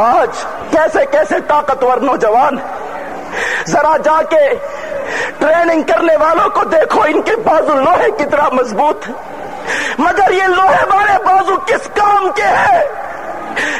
آج کیسے کیسے طاقتور نوجوان ذرا جا کے ٹریننگ کرنے والوں کو دیکھو، ان کے بازو لوہے کی طرح مضبوط۔ مگر یہ لوہے والے بازو کس کام کے ہیں؟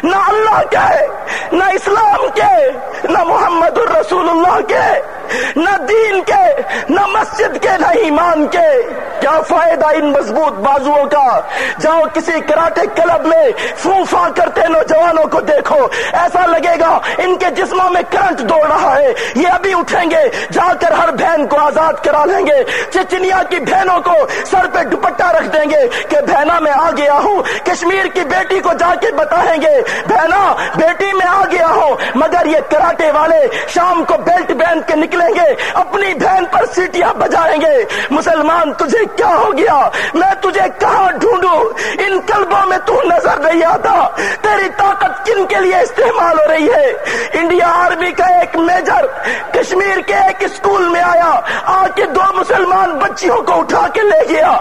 نہ اللہ کے، نہ اسلام کے، نہ محمد الرسول اللہ کے۔ نہ دین کے، نہ مسجد کے، نہ ایمان کے۔ کیا فائدہ ان مضبوط بازوؤں کا؟ جاؤ کسی کراٹے کلب میں فوفا کرتے نوجوانوں کو دیکھو۔ ایسا لگے گا ان کے جسموں میں کرنٹ دوڑ رہا ہے۔ یہ ابھی اٹھیں گے، جا کر ہر بہن کو آزاد کرا لیں گے۔ چچنیا کی بہنوں کو سر پہ دوپٹہ رکھ دیں گے کہ بہنا میں آ گیا ہوں، کشمیر کی بیٹی کو جا کے بتائیں گے بہنا بیٹی میں آ گیا مگر یہ کراٹے والے شام کو بیلٹ بین کے نکلیں گے، اپنی بہن پر سیٹیاں بجائیں گے۔ مسلمان، تجھے کیا ہو گیا؟ میں تجھے کہاں ڈھونڈوں؟ ان کلبوں میں تو نظر نہیں آتا۔ تیری طاقت کن کے لیے استعمال ہو رہی ہے؟ انڈیا آرمی کا ایک میجر کشمیر کے ایک اسکول میں آیا۔ آ کے دو مسلمان بچیوں کو اٹھا کے لے گیا۔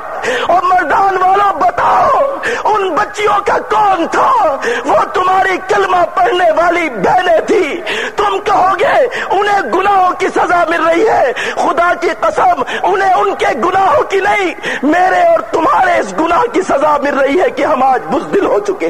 اور مردان والوں بتاؤ، ان بچیوں کا کون تھا؟ وہ تمہاری کلمہ پڑھنے والی بہنیں تھی گے، انہیں گناہوں کی سزا مل رہی ہے۔ خدا کی قسم، انہیں ان کے گناہوں کی نہیں، میرے اور تمہارے اس گناہ کی سزا مل رہی ہے کہ ہم آج بزدل ہو چکے۔